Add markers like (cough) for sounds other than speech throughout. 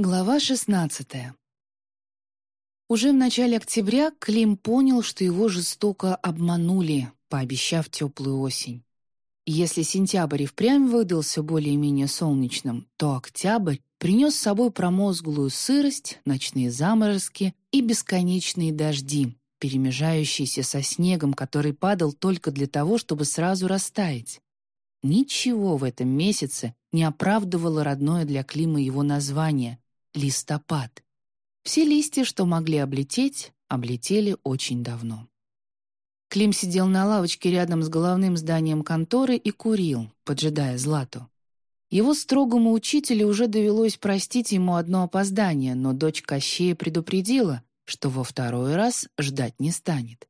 Глава 16 Уже в начале октября Клим понял, что его жестоко обманули, пообещав теплую осень. Если сентябрь и впрямь выдался более-менее солнечным, то октябрь принес с собой промозглую сырость, ночные заморозки и бесконечные дожди, перемежающиеся со снегом, который падал только для того, чтобы сразу растаять. Ничего в этом месяце не оправдывало родное для Клима его название листопад. Все листья, что могли облететь, облетели очень давно. Клим сидел на лавочке рядом с головным зданием конторы и курил, поджидая Злату. Его строгому учителю уже довелось простить ему одно опоздание, но дочь Кощея предупредила, что во второй раз ждать не станет.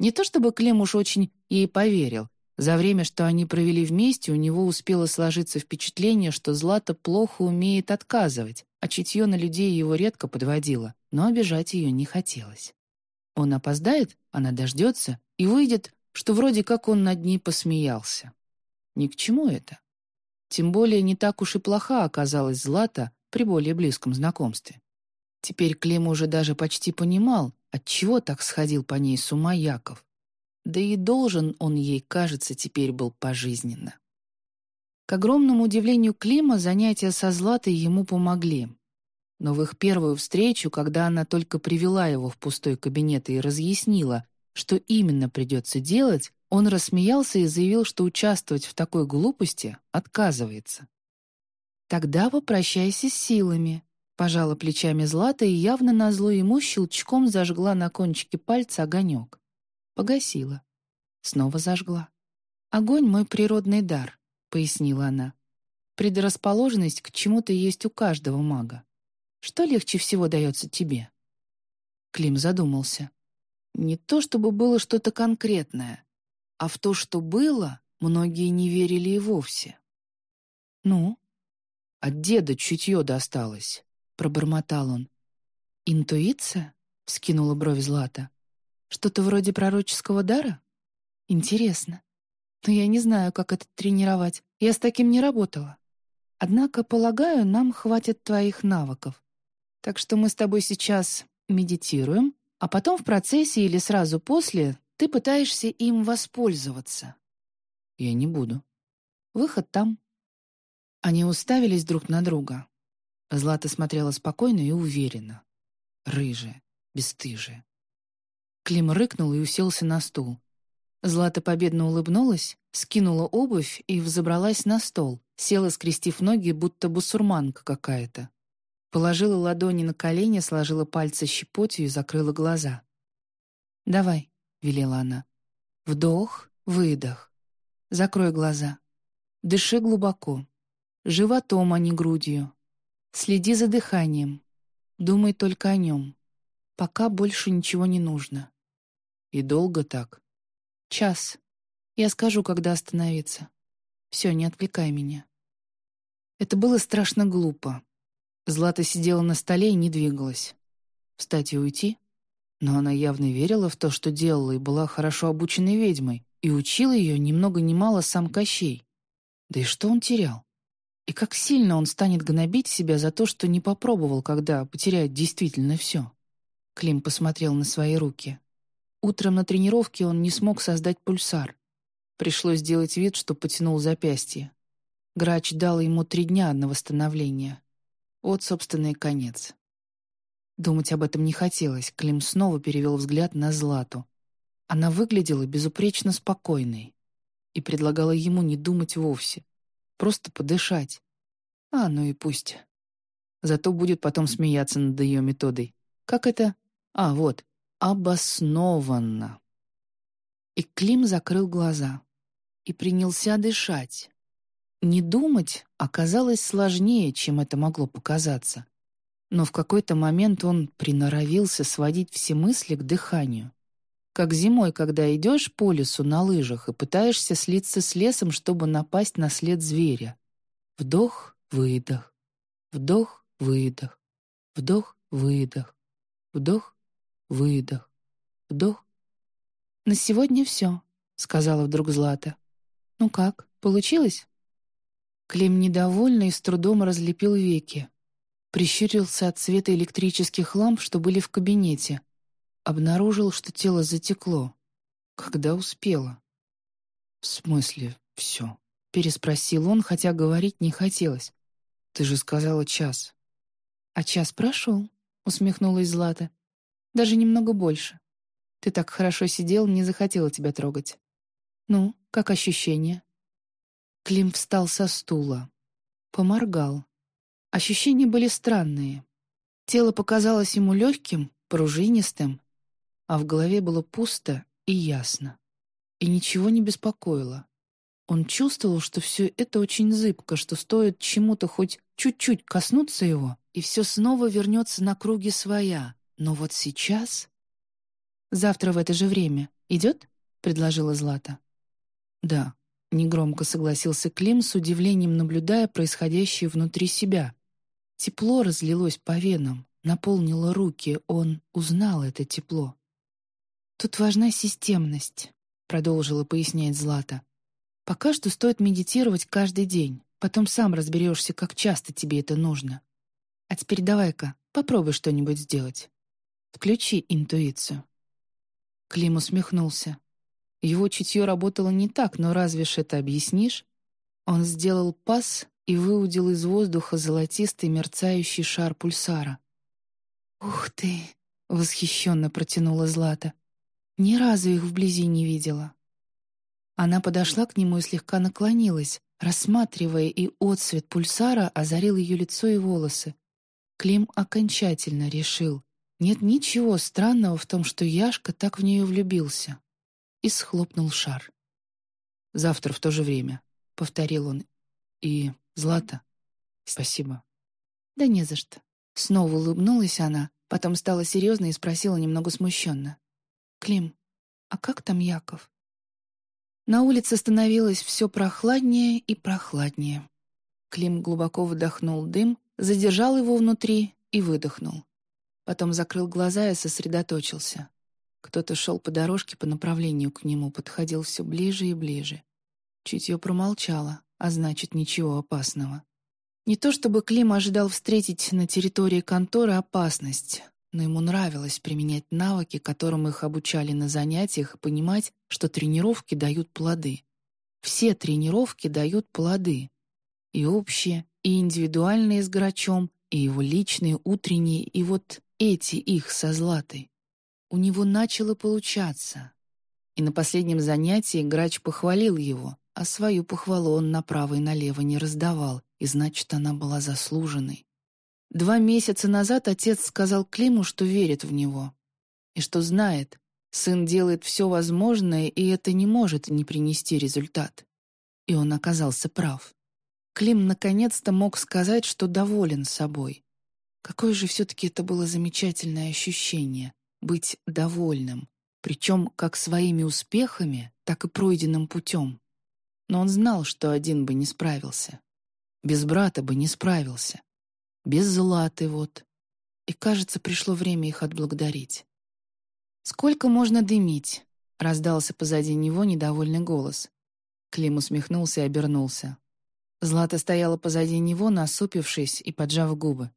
Не то чтобы Клим уж очень ей поверил, за время, что они провели вместе, у него успело сложиться впечатление, что Злата плохо умеет отказывать, а чутье на людей его редко подводило, но обижать ее не хотелось. Он опоздает, она дождется и выйдет, что вроде как он над ней посмеялся. Ни к чему это. Тем более не так уж и плоха оказалась Злата при более близком знакомстве. Теперь Клим уже даже почти понимал, отчего так сходил по ней с ума Яков. Да и должен он ей, кажется, теперь был пожизненно. К огромному удивлению Клима занятия со Златой ему помогли. Но в их первую встречу, когда она только привела его в пустой кабинет и разъяснила, что именно придется делать, он рассмеялся и заявил, что участвовать в такой глупости отказывается. «Тогда попрощайся с силами», — пожала плечами Злата и явно назло ему щелчком зажгла на кончике пальца огонек. Погасила. Снова зажгла. «Огонь — мой природный дар», — пояснила она. «Предрасположенность к чему-то есть у каждого мага. Что легче всего дается тебе?» Клим задумался. Не то чтобы было что-то конкретное, а в то, что было, многие не верили и вовсе. «Ну?» «От деда чутье досталось», — пробормотал он. «Интуиция?» — вскинула бровь Злата. Что-то вроде пророческого дара? Интересно. Но я не знаю, как это тренировать. Я с таким не работала. Однако, полагаю, нам хватит твоих навыков. Так что мы с тобой сейчас медитируем, а потом в процессе или сразу после ты пытаешься им воспользоваться. Я не буду. Выход там. Они уставились друг на друга. Злата смотрела спокойно и уверенно. Рыжая, бесстыжая. Клим рыкнул и уселся на стул. Злата победно улыбнулась, скинула обувь и взобралась на стол, села, скрестив ноги, будто бусурманка какая-то. Положила ладони на колени, сложила пальцы щепотью и закрыла глаза. «Давай», — велела она. «Вдох, выдох. Закрой глаза. Дыши глубоко. Животом, а не грудью. Следи за дыханием. Думай только о нем. Пока больше ничего не нужно. И долго так? Час. Я скажу, когда остановиться. Все, не отвлекай меня. Это было страшно глупо. Злата сидела на столе и не двигалась. Встать и уйти? Но она явно верила в то, что делала, и была хорошо обученной ведьмой, и учил ее ни много ни мало сам Кощей. Да и что он терял? И как сильно он станет гнобить себя за то, что не попробовал, когда потеряет действительно все? Клим посмотрел на свои руки. Утром на тренировке он не смог создать пульсар. Пришлось сделать вид, что потянул запястье. Грач дал ему три дня на восстановление. Вот, собственно, и конец. Думать об этом не хотелось. Клим снова перевел взгляд на Злату. Она выглядела безупречно спокойной и предлагала ему не думать вовсе. Просто подышать. А, ну и пусть. Зато будет потом смеяться над ее методой. Как это? А, вот обоснованно. И Клим закрыл глаза и принялся дышать. Не думать оказалось сложнее, чем это могло показаться. Но в какой-то момент он приноровился сводить все мысли к дыханию. Как зимой, когда идешь по лесу на лыжах и пытаешься слиться с лесом, чтобы напасть на след зверя. Вдох, выдох, вдох, выдох, вдох, выдох, вдох, выдох, вдох. «На сегодня все», — сказала вдруг Злата. «Ну как, получилось?» Клим недовольно и с трудом разлепил веки. прищурился от света электрических ламп, что были в кабинете. Обнаружил, что тело затекло. Когда успела? «В смысле все?» — переспросил он, хотя говорить не хотелось. «Ты же сказала час». «А час прошел», — усмехнулась Злата. «Даже немного больше. Ты так хорошо сидел, не захотела тебя трогать. Ну, как ощущения?» Клим встал со стула. Поморгал. Ощущения были странные. Тело показалось ему легким, пружинистым, а в голове было пусто и ясно. И ничего не беспокоило. Он чувствовал, что все это очень зыбко, что стоит чему-то хоть чуть-чуть коснуться его, и все снова вернется на круги своя. Но вот сейчас... «Завтра в это же время. Идет?» — предложила Злата. «Да», — негромко согласился Клим, с удивлением наблюдая происходящее внутри себя. Тепло разлилось по венам, наполнило руки, он узнал это тепло. «Тут важна системность», — продолжила пояснять Злата. «Пока что стоит медитировать каждый день, потом сам разберешься, как часто тебе это нужно. А теперь давай-ка, попробуй что-нибудь сделать. Включи интуицию». Клим усмехнулся. Его чутье работало не так, но разве ж это объяснишь? Он сделал пас и выудил из воздуха золотистый мерцающий шар пульсара. «Ух ты!» — восхищенно протянула Злата. «Ни разу их вблизи не видела». Она подошла к нему и слегка наклонилась, рассматривая, и отсвет пульсара озарил ее лицо и волосы. Клим окончательно решил, нет ничего странного в том, что Яшка так в нее влюбился и схлопнул шар. «Завтра в то же время», — повторил он. «И, Злата, спасибо». «Да не за что». Снова улыбнулась она, потом стала серьезной и спросила немного смущенно. «Клим, а как там Яков?» На улице становилось все прохладнее и прохладнее. Клим глубоко вдохнул дым, задержал его внутри и выдохнул. Потом закрыл глаза и сосредоточился. Кто-то шел по дорожке по направлению к нему, подходил все ближе и ближе. Чутье промолчало, а значит, ничего опасного. Не то чтобы Клим ожидал встретить на территории конторы опасность, но ему нравилось применять навыки, которым их обучали на занятиях, и понимать, что тренировки дают плоды. Все тренировки дают плоды. И общие, и индивидуальные с Грачом, и его личные, утренние, и вот эти их со Златой. У него начало получаться. И на последнем занятии Грач похвалил его, а свою похвалу он направо и налево не раздавал, и значит, она была заслуженной. Два месяца назад отец сказал Климу, что верит в него. И что знает, сын делает все возможное, и это не может не принести результат. И он оказался прав. Клим наконец-то мог сказать, что доволен собой. Какое же все-таки это было замечательное ощущение быть довольным, причем как своими успехами, так и пройденным путем. Но он знал, что один бы не справился. Без брата бы не справился. Без Златы вот. И, кажется, пришло время их отблагодарить. «Сколько можно дымить?» — раздался позади него недовольный голос. Клим усмехнулся и обернулся. Злата стояла позади него, насупившись и поджав губы.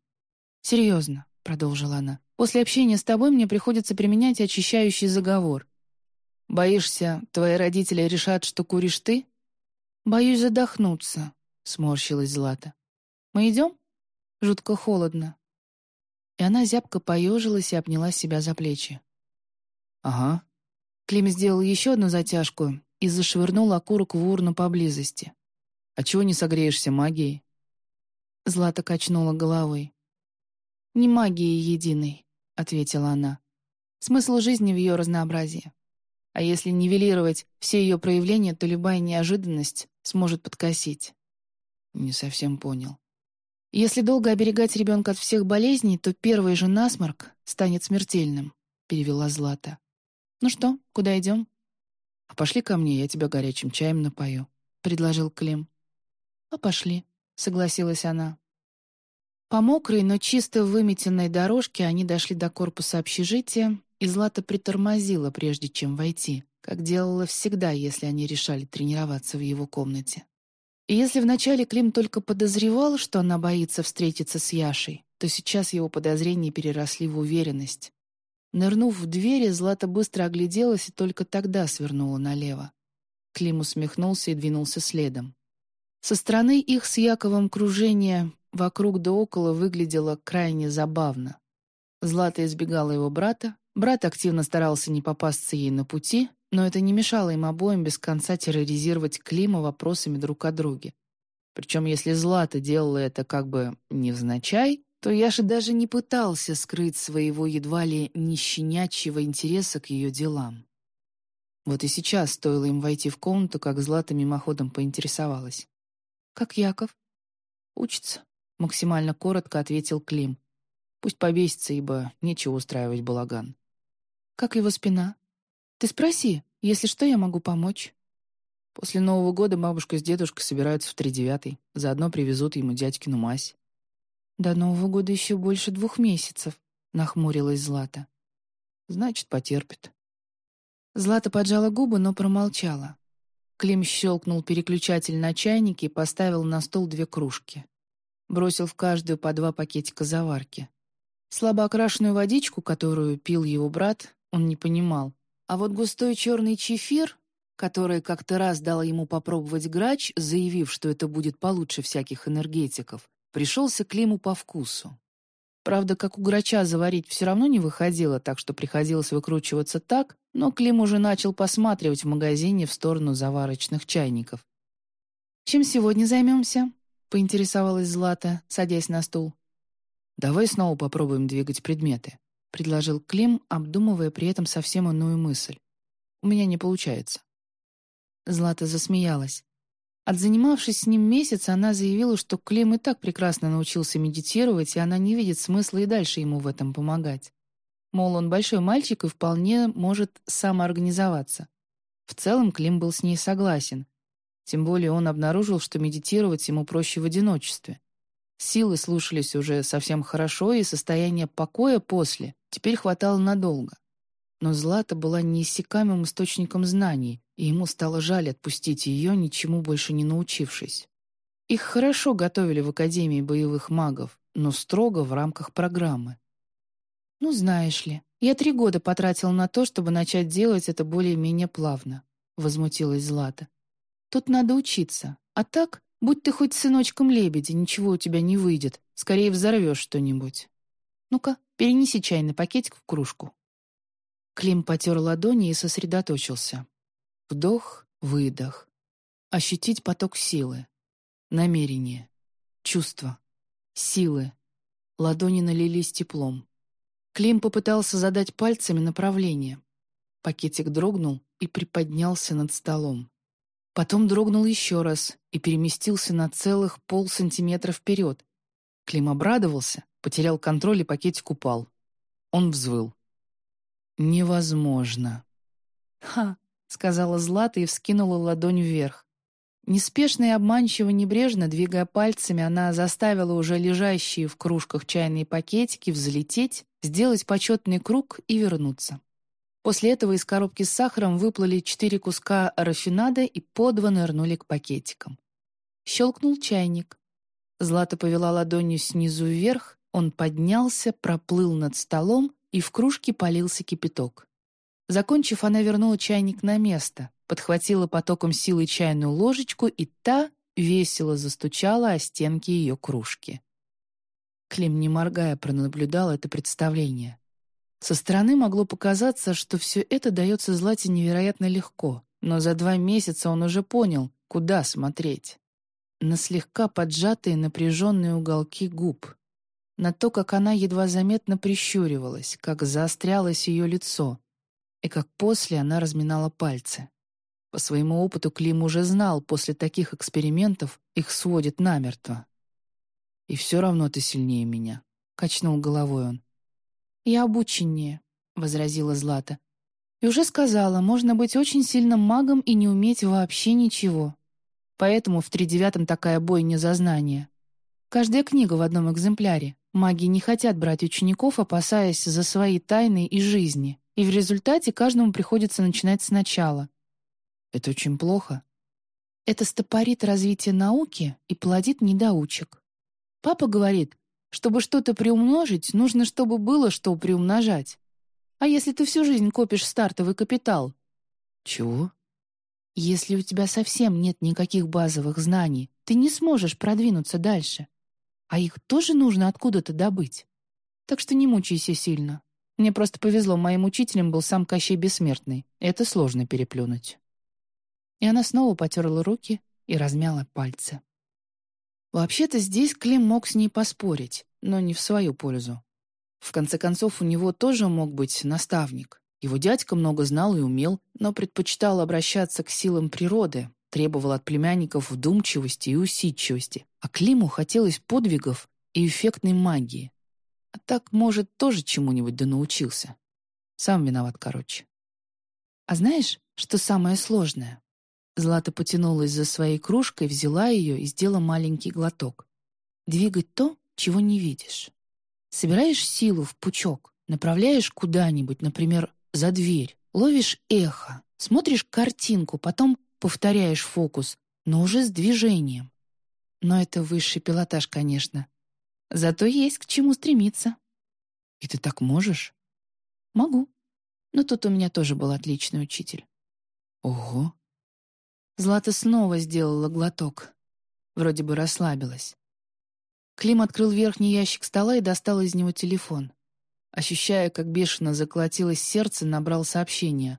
«Серьезно», — продолжила она, После общения с тобой мне приходится применять очищающий заговор. Боишься, твои родители решат, что куришь ты? Боюсь задохнуться, сморщилась Злата. Мы идем? Жутко холодно. И она зябко поежилась и обняла себя за плечи. Ага. Клим сделал еще одну затяжку и зашвырнул окурок в урну поблизости. А чего не согреешься магией? Злата качнула головой. Не магией единой. — ответила она. «Смысл жизни в ее разнообразии. А если нивелировать все ее проявления, то любая неожиданность сможет подкосить». Не совсем понял. «Если долго оберегать ребенка от всех болезней, то первый же насморк станет смертельным», — перевела Злата. «Ну что, куда идем?» «А пошли ко мне, я тебя горячим чаем напою», — предложил Клим. «А пошли», — согласилась она. По мокрой, но чисто выметенной дорожке они дошли до корпуса общежития, и Злата притормозила, прежде чем войти, как делала всегда, если они решали тренироваться в его комнате. И если вначале Клим только подозревал, что она боится встретиться с Яшей, то сейчас его подозрения переросли в уверенность. Нырнув в двери, Злата быстро огляделась и только тогда свернула налево. Клим усмехнулся и двинулся следом. Со стороны их с Яковом кружения вокруг да около выглядело крайне забавно. Злата избегала его брата, брат активно старался не попасться ей на пути, но это не мешало им обоим без конца терроризировать Клима вопросами друг о друге. Причем если Злата делала это как бы невзначай, то Яша даже не пытался скрыть своего едва ли не щенячьего интереса к ее делам. Вот и сейчас стоило им войти в комнату, как Злата мимоходом поинтересовалась. «Как Яков?» «Учится», — максимально коротко ответил Клим. «Пусть побесится, ибо нечего устраивать балаган». «Как его спина?» «Ты спроси, если что, я могу помочь». После Нового года бабушка с дедушкой собираются в тридевятый, заодно привезут ему дядькину мазь. «До Нового года еще больше двух месяцев», — нахмурилась Злата. «Значит, потерпит». Злата поджала губы, но промолчала. Клим щелкнул переключатель на чайнике и поставил на стол две кружки. Бросил в каждую по два пакетика заварки. Слабо окрашенную водичку, которую пил его брат, он не понимал. А вот густой черный чефир, который как-то раз дал ему попробовать грач, заявив, что это будет получше всяких энергетиков, пришелся Климу по вкусу. Правда, как у грача заварить все равно не выходило, так что приходилось выкручиваться так, но Клим уже начал посматривать в магазине в сторону заварочных чайников. «Чем сегодня займемся?» — поинтересовалась Злата, садясь на стул. «Давай снова попробуем двигать предметы», — предложил Клим, обдумывая при этом совсем иную мысль. «У меня не получается». Злата засмеялась. Отзанимавшись с ним месяц, она заявила, что Клим и так прекрасно научился медитировать, и она не видит смысла и дальше ему в этом помогать. Мол, он большой мальчик и вполне может самоорганизоваться. В целом Клим был с ней согласен. Тем более он обнаружил, что медитировать ему проще в одиночестве. Силы слушались уже совсем хорошо, и состояние покоя после теперь хватало надолго. Но Злата была неиссякаемым источником знаний, и ему стало жаль отпустить ее, ничему больше не научившись. Их хорошо готовили в Академии боевых магов, но строго в рамках программы. «Ну, знаешь ли, я три года потратил на то, чтобы начать делать это более-менее плавно», — возмутилась Злата. «Тут надо учиться, а так, будь ты хоть сыночком лебедя, ничего у тебя не выйдет, скорее взорвешь что-нибудь. Ну-ка, перенеси чайный пакетик в кружку». Клим потер ладони и сосредоточился. Вдох, выдох. Ощутить поток силы. Намерение. Чувство. Силы. Ладони налились теплом. Клим попытался задать пальцами направление. Пакетик дрогнул и приподнялся над столом. Потом дрогнул еще раз и переместился на целых полсантиметра вперед. Клим обрадовался, потерял контроль и пакетик упал. Он взвыл. «Невозможно». «Ха», — сказала Злата и вскинула ладонь вверх. Неспешно и обманчиво небрежно, двигая пальцами, она заставила уже лежащие в кружках чайные пакетики взлететь, сделать почетный круг и вернуться. После этого из коробки с сахаром выплыли четыре куска рафинада и по два нырнули к пакетикам. Щелкнул чайник. Злата повела ладонью снизу вверх, он поднялся, проплыл над столом, и в кружке полился кипяток. Закончив, она вернула чайник на место, подхватила потоком силы чайную ложечку, и та весело застучала о стенки ее кружки. Клим, не моргая, пронаблюдал это представление. Со стороны могло показаться, что все это дается Злате невероятно легко, но за два месяца он уже понял, куда смотреть. На слегка поджатые напряженные уголки губ, на то, как она едва заметно прищуривалась, как заострялось ее лицо, и как после она разминала пальцы. По своему опыту Клим уже знал, после таких экспериментов их сводит намертво. «И все равно ты сильнее меня», — качнул головой он. «Я обученнее», — возразила Злата. «И уже сказала, можно быть очень сильным магом и не уметь вообще ничего. Поэтому в тридевятом такая бойня за знания. Каждая книга в одном экземпляре. Маги не хотят брать учеников, опасаясь за свои тайны и жизни, и в результате каждому приходится начинать сначала. Это очень плохо. Это стопорит развитие науки и плодит недоучек. Папа говорит, Чтобы что-то приумножить, нужно, чтобы было что приумножать. А если ты всю жизнь копишь стартовый капитал? Чего? Если у тебя совсем нет никаких базовых знаний, ты не сможешь продвинуться дальше. А их тоже нужно откуда-то добыть. Так что не мучайся сильно. Мне просто повезло, моим учителем был сам Кощей Бессмертный. Это сложно переплюнуть. И она снова потерла руки и размяла пальцы. Вообще-то здесь Клим мог с ней поспорить, но не в свою пользу. В конце концов, у него тоже мог быть наставник. Его дядька много знал и умел, но предпочитал обращаться к силам природы, требовал от племянников вдумчивости и усидчивости, а Климу хотелось подвигов и эффектной магии. А так, может, тоже чему-нибудь да научился. Сам виноват, короче. А знаешь, что самое сложное? Злата потянулась за своей кружкой, взяла ее и сделала маленький глоток. Двигать то, чего не видишь. Собираешь силу в пучок, направляешь куда-нибудь, например, за дверь, ловишь эхо, смотришь картинку, потом повторяешь фокус, но уже с движением. Но это высший пилотаж, конечно. Зато есть к чему стремиться. И ты так можешь? Могу. Но тут у меня тоже был отличный учитель. Ого, Злата снова сделала глоток. Вроде бы расслабилась. Клим открыл верхний ящик стола и достал из него телефон. Ощущая, как бешено заколотилось сердце, набрал сообщение.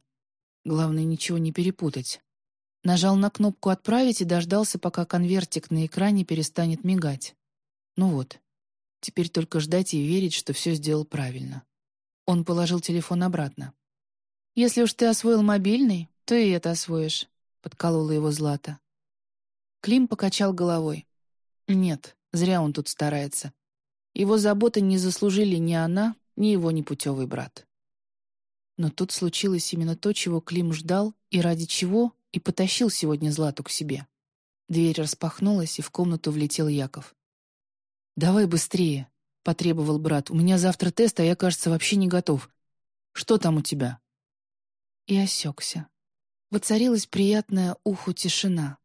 Главное, ничего не перепутать. Нажал на кнопку «Отправить» и дождался, пока конвертик на экране перестанет мигать. Ну вот, теперь только ждать и верить, что все сделал правильно. Он положил телефон обратно. «Если уж ты освоил мобильный, то и это освоишь. — подколола его Злата. Клим покачал головой. «Нет, зря он тут старается. Его заботы не заслужили ни она, ни его непутевый брат». Но тут случилось именно то, чего Клим ждал и ради чего и потащил сегодня Злату к себе. Дверь распахнулась, и в комнату влетел Яков. «Давай быстрее», — потребовал брат. «У меня завтра тест, а я, кажется, вообще не готов. Что там у тебя?» И осекся. Воцарилась приятная уху тишина.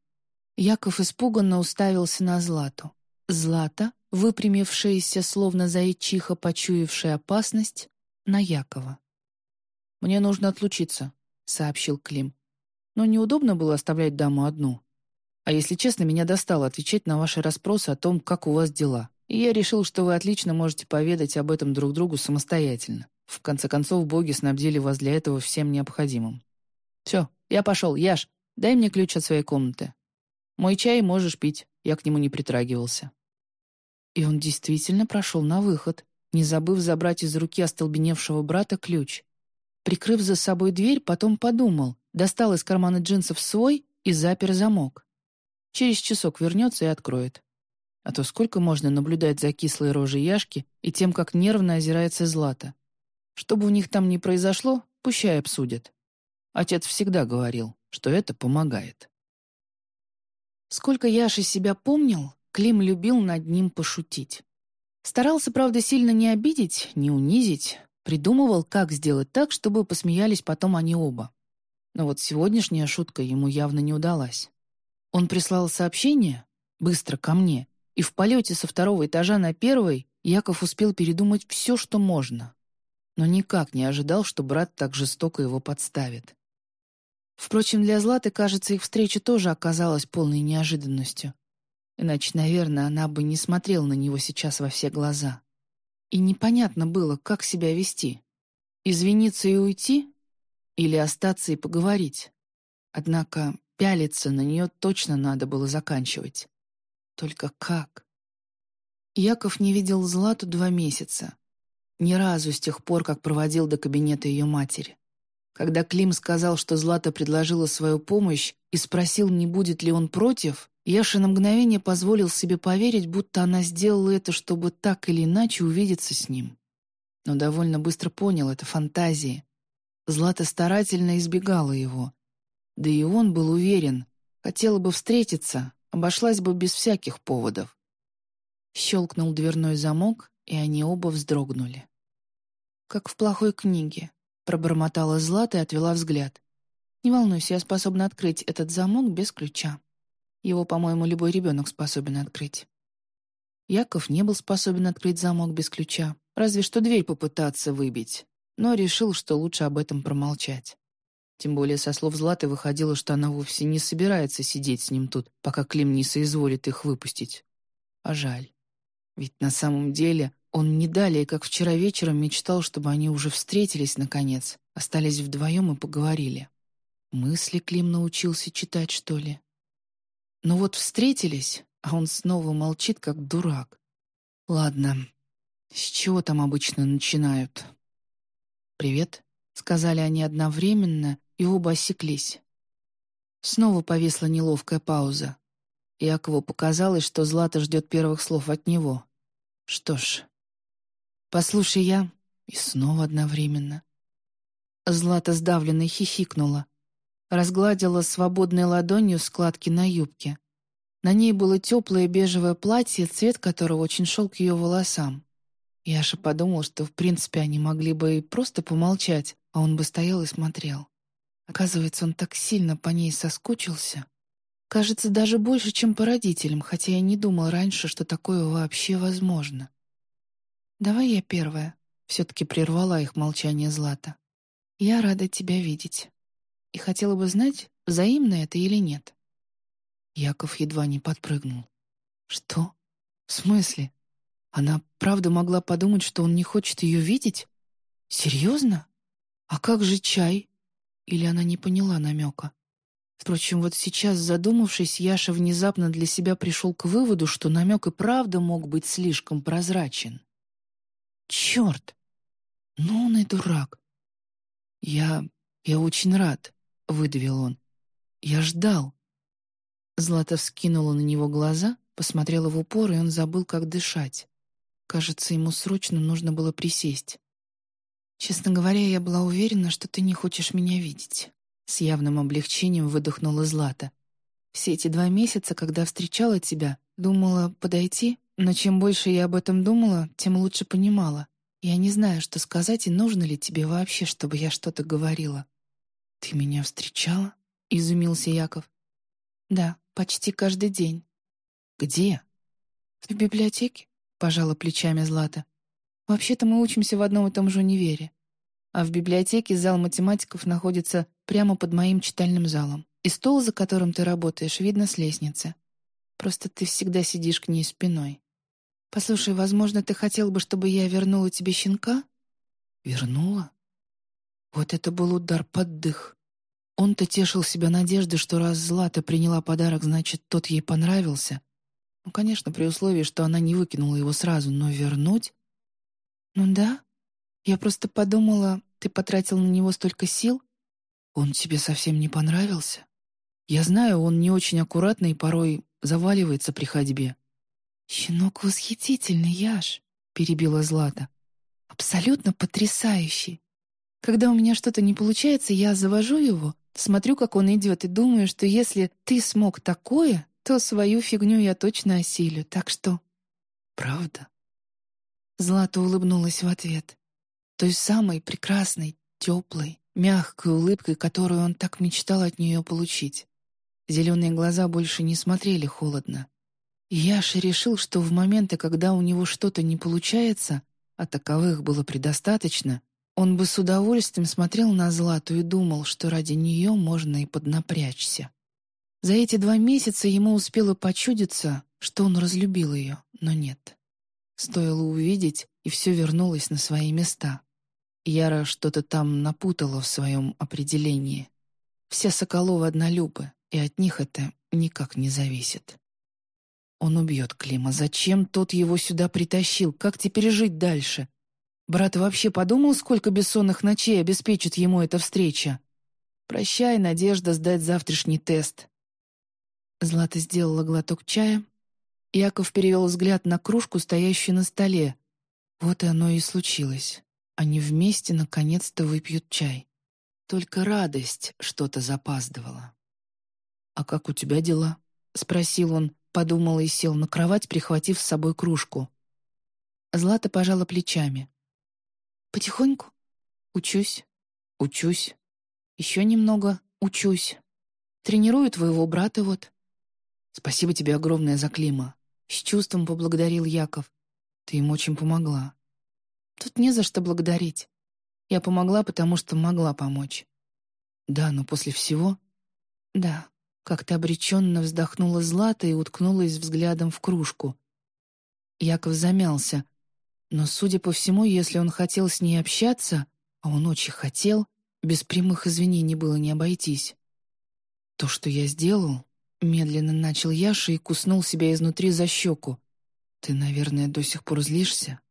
Яков испуганно уставился на Злату. Злата, выпрямившаяся, словно заичиха, почуявшая опасность, на Якова. «Мне нужно отлучиться», — сообщил Клим. «Но неудобно было оставлять даму одну. А если честно, меня достало отвечать на ваши расспросы о том, как у вас дела. И я решил, что вы отлично можете поведать об этом друг другу самостоятельно. В конце концов, боги снабдили вас для этого всем необходимым. Все, я пошел. Яш, дай мне ключ от своей комнаты. Мой чай можешь пить. Я к нему не притрагивался. И он действительно прошел на выход, не забыв забрать из руки остолбеневшего брата ключ. Прикрыв за собой дверь, потом подумал, достал из кармана джинсов свой и запер замок. Через часок вернется и откроет. А то сколько можно наблюдать за кислой рожей Яшки и тем, как нервно озирается Злата. Что бы у них там ни произошло, пущай обсудят. Отец всегда говорил, что это помогает. Сколько Яши себя помнил, Клим любил над ним пошутить. Старался, правда, сильно не обидеть, не унизить, придумывал, как сделать так, чтобы посмеялись потом они оба. Но вот сегодняшняя шутка ему явно не удалась. Он прислал сообщение, быстро ко мне, и в полете со второго этажа на первый Яков успел передумать все, что можно. Но никак не ожидал, что брат так жестоко его подставит. Впрочем, для Златы, кажется, их встреча тоже оказалась полной неожиданностью. Иначе, наверное, она бы не смотрела на него сейчас во все глаза. И непонятно было, как себя вести. Извиниться и уйти? Или остаться и поговорить? Однако пялиться на нее точно надо было заканчивать. Только как? Яков не видел Злату два месяца. Ни разу с тех пор, как проводил до кабинета ее матери. Когда Клим сказал, что Злата предложила свою помощь и спросил, не будет ли он против, Яша на мгновение позволил себе поверить, будто она сделала это, чтобы так или иначе увидеться с ним. Но довольно быстро понял, это фантазии. Злата старательно избегала его. Да и он был уверен, хотела бы встретиться, обошлась бы без всяких поводов. Щелкнул дверной замок, и они оба вздрогнули. Как в плохой книге. Пробормотала Злата и отвела взгляд. «Не волнуйся, я способна открыть этот замок без ключа. Его, по-моему, любой ребенок способен открыть». Яков не был способен открыть замок без ключа, разве что дверь попытаться выбить, но решил, что лучше об этом промолчать. Тем более со слов Златы выходило, что она вовсе не собирается сидеть с ним тут, пока Клим не соизволит их выпустить. А жаль. Ведь на самом деле он не далее, как вчера вечером, мечтал, чтобы они уже встретились, наконец, остались вдвоем и поговорили. Мысли Клим научился читать, что ли? Но вот встретились, а он снова молчит, как дурак. Ладно, с чего там обычно начинают? «Привет», — сказали они одновременно, и оба осеклись. Снова повисла неловкая пауза. Якову показалось, что Злата ждет первых слов от него. Что ж, послушай я, и снова одновременно. Злата сдавленно хихикнула. Разгладила свободной ладонью складки на юбке. На ней было теплое бежевое платье, цвет которого очень шел к ее волосам. Яша подумал, что в принципе они могли бы и просто помолчать, а он бы стоял и смотрел. Оказывается, он так сильно по ней соскучился. Кажется, даже больше, чем по родителям, хотя я не думал раньше, что такое вообще возможно. «Давай я первая», — все-таки прервала их молчание Злата. «Я рада тебя видеть. И хотела бы знать, взаимно это или нет». Яков едва не подпрыгнул. «Что? В смысле? Она правда могла подумать, что он не хочет ее видеть? Серьезно? А как же чай?» Или она не поняла намека? Впрочем, вот сейчас, задумавшись, Яша внезапно для себя пришел к выводу, что намек и правда мог быть слишком прозрачен. Черт! Ну он и дурак. Я... я очень рад, — выдавил он. Я ждал. Злата вскинула на него глаза, посмотрела в упор, и он забыл, как дышать. Кажется, ему срочно нужно было присесть. «Честно говоря, я была уверена, что ты не хочешь меня видеть». С явным облегчением выдохнула Злата. «Все эти два месяца, когда встречала тебя, думала подойти, но чем больше я об этом думала, тем лучше понимала. Я не знаю, что сказать и нужно ли тебе вообще, чтобы я что-то говорила». «Ты меня встречала?» — изумился Яков. «Да, почти каждый день». «Где?» «В библиотеке», — пожала плечами Злата. «Вообще-то мы учимся в одном и том же универе. А в библиотеке зал математиков находится прямо под моим читальным залом. И стол, за которым ты работаешь, видно с лестницы. Просто ты всегда сидишь к ней спиной. «Послушай, возможно, ты хотел бы, чтобы я вернула тебе щенка?» «Вернула?» Вот это был удар под дых. Он-то тешил себя надеждой, что раз Злата приняла подарок, значит, тот ей понравился. Ну, конечно, при условии, что она не выкинула его сразу, но вернуть? Ну да. Я просто подумала, ты потратил на него столько сил. Он тебе совсем не понравился? Я знаю, он не очень аккуратный и порой заваливается при ходьбе. «Щенок восхитительный, Яш», — перебила Злата. «Абсолютно потрясающий. Когда у меня что-то не получается, я завожу его, смотрю, как он идет, и думаю, что если ты смог такое, то свою фигню я точно осилю, так что...» «Правда?» Злата улыбнулась в ответ. Той самой прекрасной, теплой, мягкой улыбкой, которую он так мечтал от нее получить. Зеленые глаза больше не смотрели холодно. Яша решил, что в моменты, когда у него что-то не получается, а таковых было предостаточно, он бы с удовольствием смотрел на Злату и думал, что ради нее можно и поднапрячься. За эти два месяца ему успело почудиться, что он разлюбил ее, но нет. Стоило увидеть, и все вернулось на свои места. Яра что-то там напутала в своем определении. Все Соколовы однолюбы, и от них это никак не зависит. Он убьет Клима. Зачем тот его сюда притащил? Как теперь жить дальше? Брат вообще подумал, сколько бессонных ночей обеспечит ему эта встреча? Прощай, надежда сдать завтрашний тест. Злата сделала глоток чая. Яков перевел взгляд на кружку, стоящую на столе. Вот и оно и случилось. Они вместе наконец-то выпьют чай. Только радость что-то запаздывала. «А как у тебя дела?» — спросил он, подумал и сел на кровать, прихватив с собой кружку. Злата пожала плечами. «Потихоньку. Учусь. Учусь. Еще немного учусь. Тренирую твоего брата вот. Спасибо тебе огромное за Клима. — с чувством поблагодарил Яков. «Ты им очень помогла». «Тут не за что благодарить. Я помогла, потому что могла помочь». «Да, но после всего...» «Да», — как-то обреченно вздохнула Злата и уткнулась взглядом в кружку. Яков замялся. Но, судя по всему, если он хотел с ней общаться, а он очень хотел, без прямых извинений было не обойтись. То, что я сделал, медленно начал Яша и куснул себя изнутри за щеку. Ты, наверное, до сих пор злишься?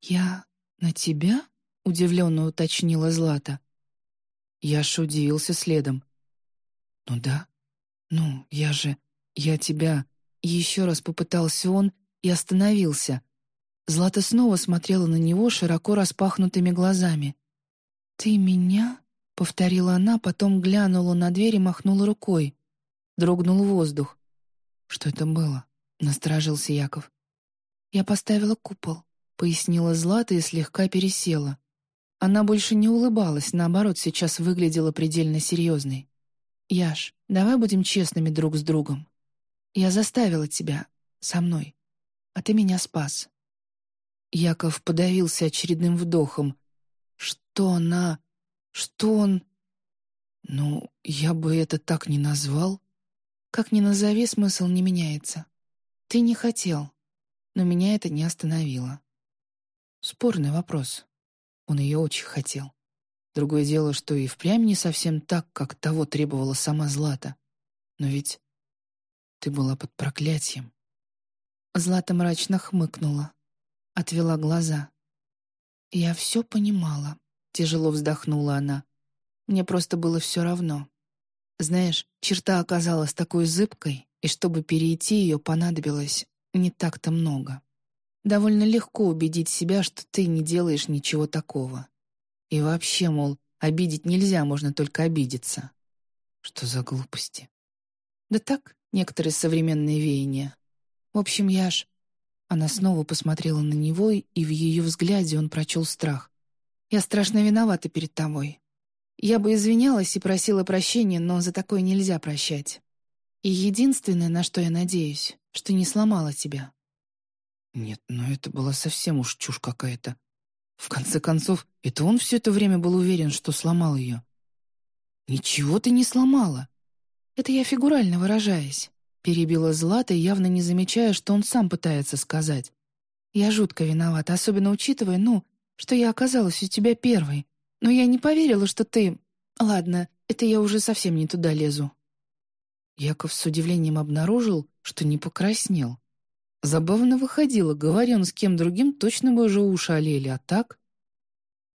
Я на тебя? Удивленно уточнила Злата. Яша удивился следом. Ну да. Ну, я же... Я тебя... Еще раз попытался он и остановился. Злата снова смотрела на него широко распахнутыми глазами. «Ты меня?» — повторила она, потом глянула на дверь и махнула рукой. Дрогнул воздух. «Что это было?» — насторожился Яков. «Я поставила купол», — пояснила Злата и слегка пересела. Она больше не улыбалась, наоборот, сейчас выглядела предельно серьезной. «Яш, давай будем честными друг с другом. Я заставила тебя со мной, а ты меня спас». Яков подавился очередным вдохом. Что она... Что он... Ну, я бы это так не назвал. Как ни назови, смысл не меняется. Ты не хотел, но меня это не остановило. Спорный вопрос. Он ее очень хотел. Другое дело, что и впрямь не совсем так, как того требовала сама Злата. Но ведь ты была под проклятием. Злата мрачно хмыкнула, отвела глаза. Я все понимала. Тяжело вздохнула она. Мне просто было все равно. Знаешь, черта оказалась такой зыбкой, и чтобы перейти ее понадобилось не так-то много. Довольно легко убедить себя, что ты не делаешь ничего такого. И вообще, мол, обидеть нельзя, можно только обидеться. Что за глупости? Да так, некоторые современные веяния. В общем, я ж... Она снова посмотрела на него, и в ее взгляде он прочел страх. Я страшно виновата перед тобой. Я бы извинялась и просила прощения, но за такое нельзя прощать. И единственное, на что я надеюсь, что не сломала тебя». Нет, но это была совсем уж чушь какая-то. В конце концов, это он все это время был уверен, что сломал ее. «Ничего ты не сломала!» «Это я фигурально выражаясь», — перебила Злата, явно не замечая, что он сам пытается сказать. «Я жутко виновата, особенно учитывая, ну, что я оказалась у тебя первой. Но я не поверила, что ты... Ладно, это я уже совсем не туда лезу». Яков с удивлением обнаружил, что не покраснел. Забавно выходило, говоря он с кем другим, точно бы уже уши олели, а так...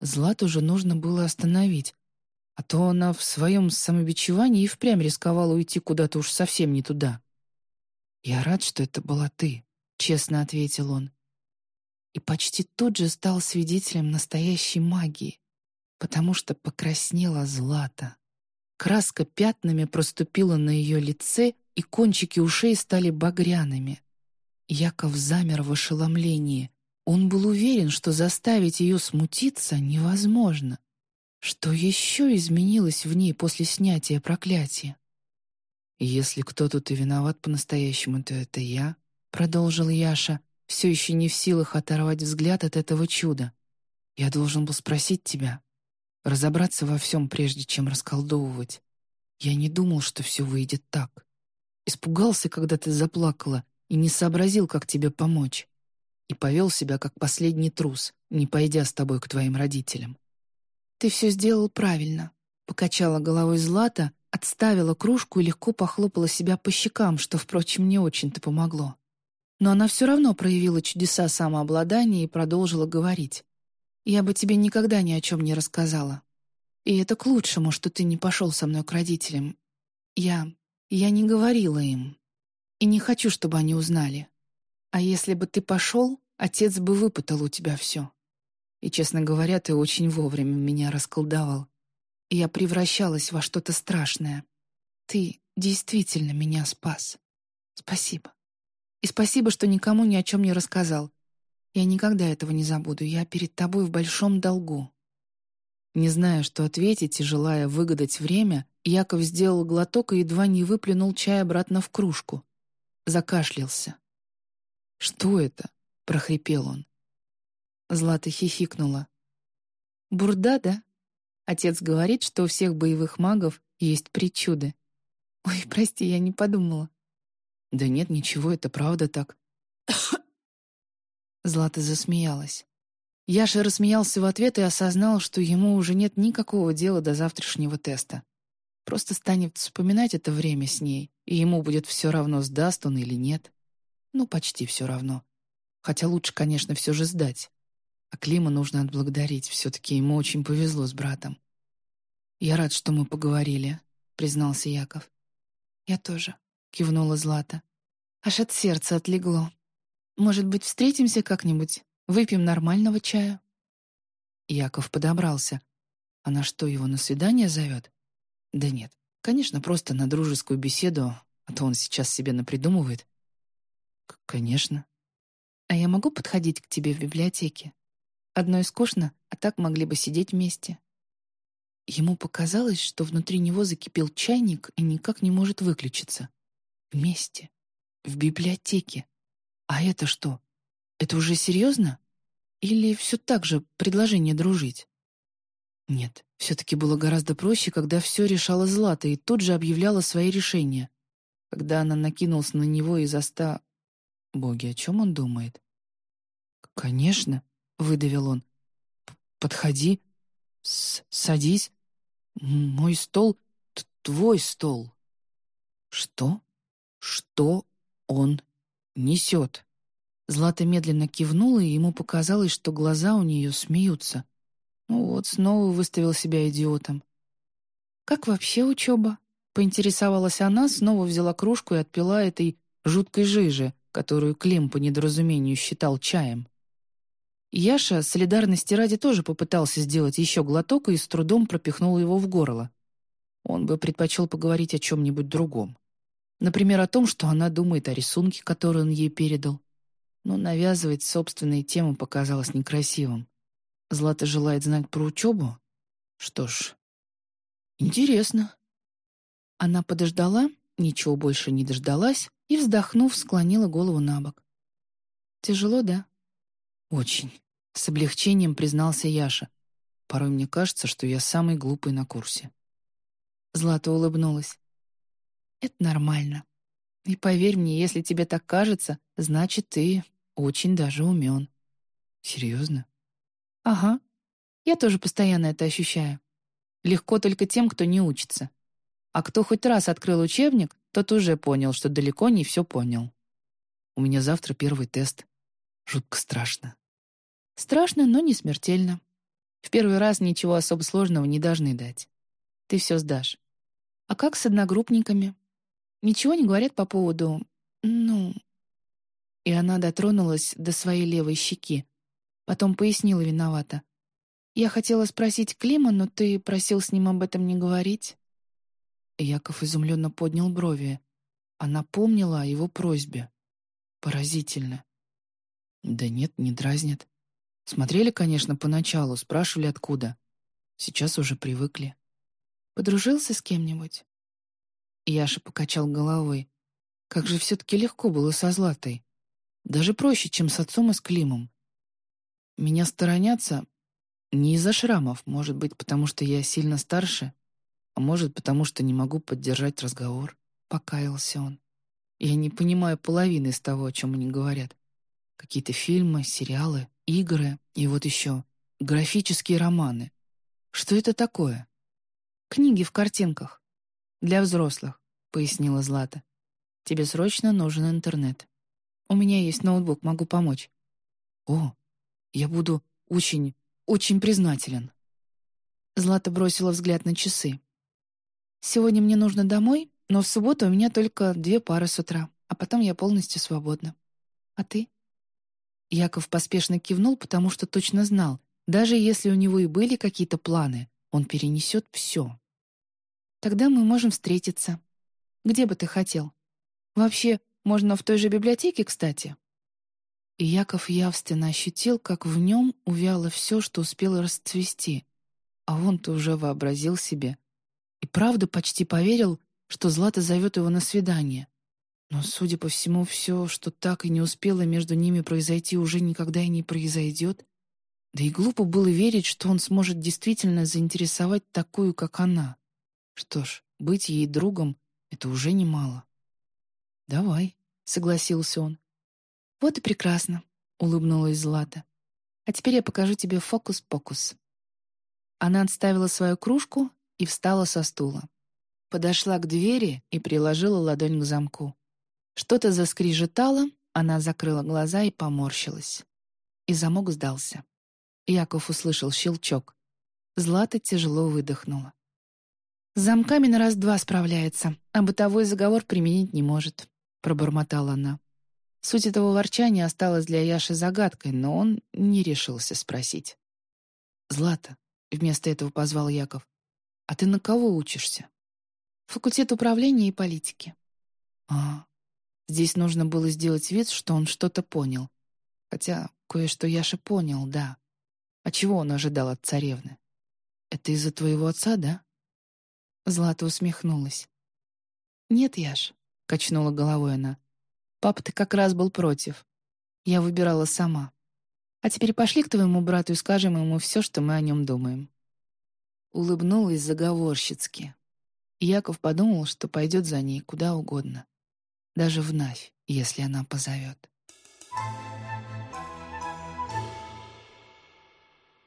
Злат уже нужно было остановить, а то она в своем самобичевании и впрямь рисковала уйти куда-то уж совсем не туда. «Я рад, что это была ты», — честно ответил он и почти тут же стал свидетелем настоящей магии, потому что покраснела злата. Краска пятнами проступила на ее лице, и кончики ушей стали багряными. Яков замер в ошеломлении. Он был уверен, что заставить ее смутиться невозможно. Что еще изменилось в ней после снятия проклятия? «Если кто тут и виноват по-настоящему, то это я», — продолжил Яша, все еще не в силах оторвать взгляд от этого чуда. Я должен был спросить тебя, разобраться во всем, прежде чем расколдовывать. Я не думал, что все выйдет так. Испугался, когда ты заплакала, и не сообразил, как тебе помочь. И повел себя, как последний трус, не пойдя с тобой к твоим родителям. «Ты все сделал правильно», — покачала головой Злата, отставила кружку и легко похлопала себя по щекам, что, впрочем, не очень-то помогло. Но она все равно проявила чудеса самообладания и продолжила говорить. «Я бы тебе никогда ни о чем не рассказала. И это к лучшему, что ты не пошел со мной к родителям. Я... я не говорила им. И не хочу, чтобы они узнали. А если бы ты пошел, отец бы выпытал у тебя все. И, честно говоря, ты очень вовремя меня расколдовал. И я превращалась во что-то страшное. Ты действительно меня спас. Спасибо. И спасибо, что никому ни о чем не рассказал. Я никогда этого не забуду. Я перед тобой в большом долгу». Не зная, что ответить и желая выгадать время, Яков сделал глоток и едва не выплюнул чай обратно в кружку. Закашлялся. «Что это?» — прохрипел он. Злата хихикнула. «Бурда, да? Отец говорит, что у всех боевых магов есть причуды. Ой, прости, я не подумала». «Да нет, ничего, это правда так». (coughs) Злата засмеялась. Яша рассмеялся в ответ и осознал, что ему уже нет никакого дела до завтрашнего теста. Просто станет вспоминать это время с ней, и ему будет все равно, сдаст он или нет. Ну, почти все равно. Хотя лучше, конечно, все же сдать. А Клима нужно отблагодарить, все-таки ему очень повезло с братом. «Я рад, что мы поговорили», — признался Яков. «Я тоже», — кивнула Злата. Аж от сердца отлегло. «Может быть, встретимся как-нибудь? Выпьем нормального чая?» Яков подобрался. Она что, его на свидание зовет? Да нет, конечно, просто на дружескую беседу, а то он сейчас себе напридумывает. «Конечно». «А я могу подходить к тебе в библиотеке? Одной скучно, а так могли бы сидеть вместе». Ему показалось, что внутри него закипел чайник и никак не может выключиться. Вместе. В библиотеке. А это что? Это уже серьезно? Или все так же предложение дружить? Нет, все-таки было гораздо проще, когда все решала Злата и тут же объявляла свои решения. Когда она накинулась на него из-за ста Боги, о чем он думает? «Конечно», — выдавил он. «Подходи, с садись. Мой стол — твой стол». «Что? Что он несет?» Злата медленно кивнула, и ему показалось, что глаза у нее смеются. Ну вот, снова выставил себя идиотом. «Как вообще учеба?» — поинтересовалась она, снова взяла кружку и отпила этой жуткой жижи, которую Клим по недоразумению считал чаем. Яша, солидарности ради, тоже попытался сделать еще глоток и с трудом пропихнул его в горло. Он бы предпочел поговорить о чем-нибудь другом. Например, о том, что она думает о рисунке, который он ей передал. Но навязывать собственные темы показалось некрасивым. Злата желает знать про учебу? Что ж, интересно. Она подождала, ничего больше не дождалась, и, вздохнув, склонила голову на бок. «Тяжело, да?» «Очень», — с облегчением признался Яша. «Порой мне кажется, что я самый глупый на курсе». Злата улыбнулась. «Это нормально. И поверь мне, если тебе так кажется, значит, ты очень даже умен». «Серьезно?» «Ага. Я тоже постоянно это ощущаю. Легко только тем, кто не учится. А кто хоть раз открыл учебник, тот уже понял, что далеко не все понял. У меня завтра первый тест. Жутко страшно. Страшно, но не смертельно. В первый раз ничего особо сложного не должны дать. Ты все сдашь. А как с одногруппниками? Ничего не говорят по поводу... Ну... И она дотронулась до своей левой щеки. Потом пояснила виновата. «Я хотела спросить Клима, но ты просил с ним об этом не говорить». Яков изумленно поднял брови. Она помнила о его просьбе. Поразительно. Да нет, не дразнит. Смотрели, конечно, поначалу, спрашивали, откуда. Сейчас уже привыкли. Подружился с кем-нибудь? Яша покачал головой. Как же все-таки легко было со Златой. Даже проще, чем с отцом и с Климом. Меня сторонятся не из-за шрамов, может быть, потому что я сильно старше, а может, потому что не могу поддержать разговор. Покаялся он. Я не понимаю половины из того, о чем они говорят. Какие-то фильмы, сериалы, игры и вот еще графические романы. Что это такое? Книги в картинках. Для взрослых, пояснила Злата. Тебе срочно нужен интернет. У меня есть ноутбук, могу помочь. О, я буду очень, очень признателен. Злата бросила взгляд на часы. Сегодня мне нужно домой, но в субботу у меня только две пары с утра, а потом я полностью свободна. А ты?» Яков поспешно кивнул, потому что точно знал, даже если у него и были какие-то планы, он перенесет все. «Тогда мы можем встретиться. Где бы ты хотел? Вообще, можно в той же библиотеке, кстати?» И Яков явственно ощутил, как в нем увяло все, что успело расцвести, а он-то уже вообразил себе, и правда почти поверил, что Злата зовет его на свидание. Но, судя по всему, все, что так и не успело между ними произойти, уже никогда и не произойдет. Да и глупо было верить, что он сможет действительно заинтересовать такую, как она. Что ж, быть ей другом — это уже немало. «Давай», — согласился он. «Вот и прекрасно», — улыбнулась Злата. «А теперь я покажу тебе фокус-покус». Она отставила свою кружку и встала со стула. Подошла к двери и приложила ладонь к замку. Что-то заскрижетало, она закрыла глаза и поморщилась. И замок сдался. Яков услышал щелчок. Злата тяжело выдохнула. «С замками на раз-два справляется, а бытовой заговор применить не может», — пробормотала она. Суть этого ворчания осталась для Яши загадкой, но он не решился спросить. «Злата», — вместо этого позвал Яков, — «а ты на кого учишься?» «Факультет управления и политики». «А, Здесь нужно было сделать вид, что он что-то понял. Хотя кое-что Яша понял, да. А чего он ожидал от царевны? «Это из-за твоего отца, да?» Злата усмехнулась. «Нет, Яш», — качнула головой она. «Папа ты как раз был против. Я выбирала сама. А теперь пошли к твоему брату и скажем ему все, что мы о нем думаем». Улыбнулась заговорщицки. Яков подумал, что пойдет за ней куда угодно даже в Навь, если она позовет. Thank you.